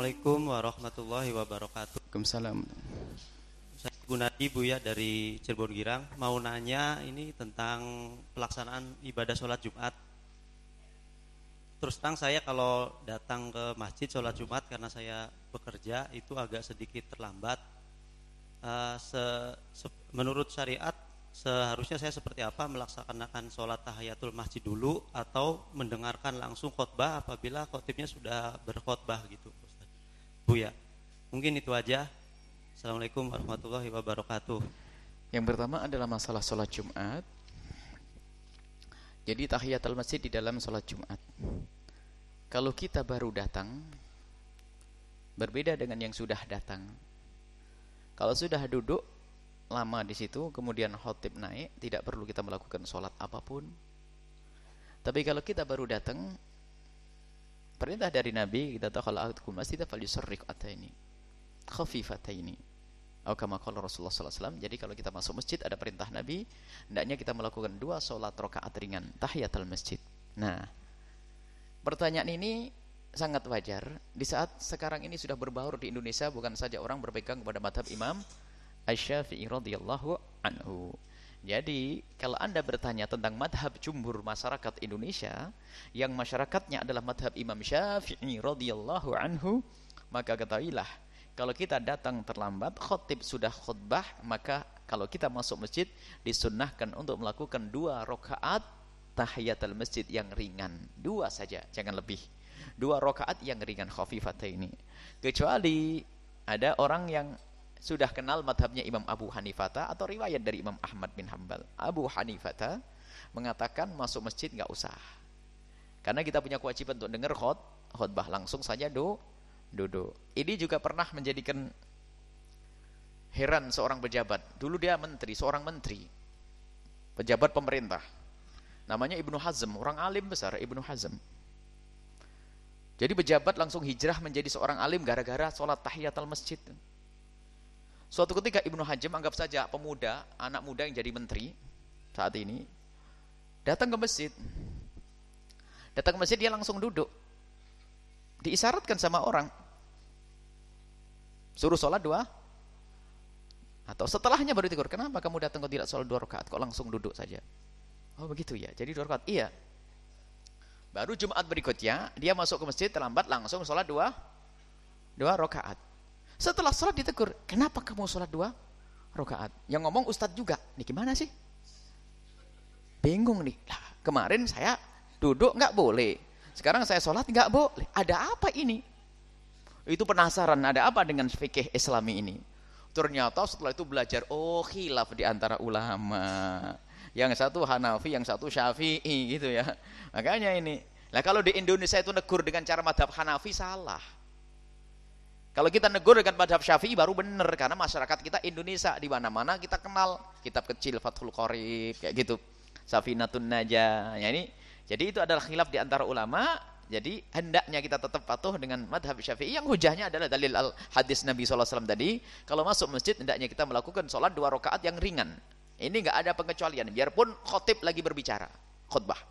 Assalamualaikum warahmatullahi wabarakatuh. Waalaikumsalam. Saya Bu Nadi Bu ya dari Cirebon Girang mau nanya ini tentang pelaksanaan ibadah sholat Jumat. Terus terang saya kalau datang ke masjid sholat Jumat karena saya bekerja itu agak sedikit terlambat. Uh, se, se, menurut syariat seharusnya saya seperti apa melaksanakan sholat tahiyatul masjid dulu atau mendengarkan langsung khutbah apabila khotibnya sudah berkhutbah gitu Ustaz. Bu ya. Mungkin itu aja. Assalamualaikum warahmatullahi wabarakatuh. Yang pertama adalah masalah sholat Jumat. Jadi tahiyatul masjid di dalam sholat Jumat. Kalau kita baru datang berbeda dengan yang sudah datang. Kalau sudah duduk lama di situ, kemudian khotib naik, tidak perlu kita melakukan sholat apa pun. Tapi kalau kita baru datang, perintah dari Nabi, kita tahu kalau aku masjid falyusarrik ataini, khafifataini. Atau kama qala Rasulullah SAW. Jadi kalau kita masuk masjid ada perintah Nabi, hendaknya kita melakukan dua sholat rakaat ringan, tahiyatul masjid. Nah, pertanyaan ini sangat wajar di saat sekarang ini sudah berbaur di Indonesia bukan saja orang berpegang kepada madhab Imam Asy-Syafi'i radhiyallahu anhu. Jadi, kalau Anda bertanya tentang madhab jumhur masyarakat Indonesia, yang masyarakatnya adalah madhab Imam Syafi'i radhiyallahu anhu, maka ketahuilah, kalau kita datang terlambat, khotib sudah khutbah, maka kalau kita masuk masjid, disunnahkan untuk melakukan dua rakaat tahiyatul masjid yang ringan. Dua saja, jangan lebih. Dua rakaat yang ringan khafifat ini. Kecuali ada orang yang sudah kenal madhabnya Imam Abu Hanifata atau riwayat dari Imam Ahmad bin Hambal. Abu Hanifata mengatakan masuk masjid nggak usah. Karena kita punya kewajiban untuk dengar khot, khutbah langsung saja do, duduk. Ini juga pernah menjadikan heran seorang pejabat. Dulu dia menteri, seorang menteri. Pejabat pemerintah. Namanya Ibnu Hazm, orang alim besar Ibnu Hazm. Jadi pejabat langsung hijrah menjadi seorang alim gara-gara sholat tahiyatul masjid. Suatu ketika Ibnu Hajim anggap saja pemuda, anak muda yang jadi menteri saat ini datang ke masjid. Datang ke masjid dia langsung duduk. Diisyaratkan sama orang. Suruh sholat dua atau setelahnya baru ditegur. Kenapa kamu datang kok tidak sholat dua rakaat? Kok langsung duduk saja? Oh begitu ya. Jadi dua rakaat. Iya. Baru Jumat berikutnya dia masuk ke masjid terlambat langsung sholat dua dua rakaat. Setelah sholat ditegur, kenapa kamu sholat dua rakaat? Yang ngomong ustadz juga, nih gimana sih? Bingung nih. Lah, kemarin saya duduk nggak boleh. Sekarang saya sholat nggak boleh. Ada apa ini? Itu penasaran, ada apa dengan fikih islami ini? Ternyata setelah itu belajar, oh khilaf di antara ulama. Yang satu Hanafi, yang satu Syafi'i gitu ya. Makanya ini. Lah kalau di Indonesia itu negur dengan cara madhab Hanafi salah. Kalau kita negur dengan madhab syafi'i baru benar karena masyarakat kita Indonesia di mana-mana kita kenal kitab kecil Fathul Qorib kayak gitu. Safinatun Najah. Ya ini jadi itu adalah khilaf di antara ulama. Jadi hendaknya kita tetap patuh dengan madhab syafi'i yang hujahnya adalah dalil al hadis Nabi SAW tadi. Kalau masuk masjid hendaknya kita melakukan sholat dua rakaat yang ringan. Ini nggak ada pengecualian. Biarpun khotib lagi berbicara. Khutbah.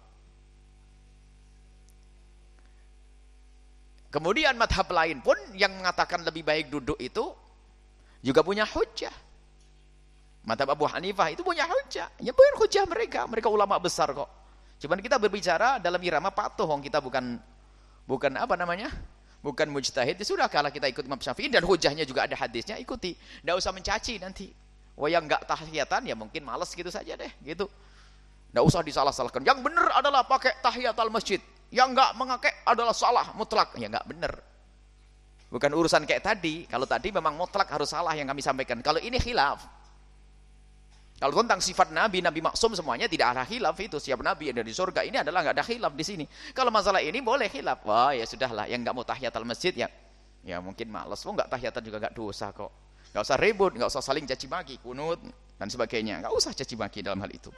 Kemudian madhab lain pun yang mengatakan lebih baik duduk itu juga punya hujah. Madhab Abu Hanifah itu punya hujah. Ya bukan hujah mereka. Mereka ulama besar kok. Cuman kita berbicara dalam irama patuh. Kita bukan bukan apa namanya? Bukan mujtahid. Ya sudah kalau kita ikut Imam Syafi'i dan hujahnya juga ada hadisnya, ikuti. Tidak usah mencaci nanti. Wah yang nggak tahiyatan ya mungkin males gitu saja deh. Gitu. Tidak usah disalah-salahkan. Yang benar adalah pakai tahiyat al masjid yang enggak mengakai adalah salah mutlak ya enggak benar bukan urusan kayak tadi kalau tadi memang mutlak harus salah yang kami sampaikan kalau ini khilaf kalau tentang sifat Nabi, Nabi maksum semuanya tidak ada khilaf itu. Siap Nabi yang dari surga ini adalah enggak ada khilaf di sini. Kalau masalah ini boleh khilaf. Wah ya sudahlah, yang enggak mau tahiyat al masjid ya, ya mungkin malas. Oh enggak tahiyatan juga enggak dosa kok. Enggak usah ribut, enggak usah saling caci maki, kunut dan sebagainya. Enggak usah caci maki dalam hal itu.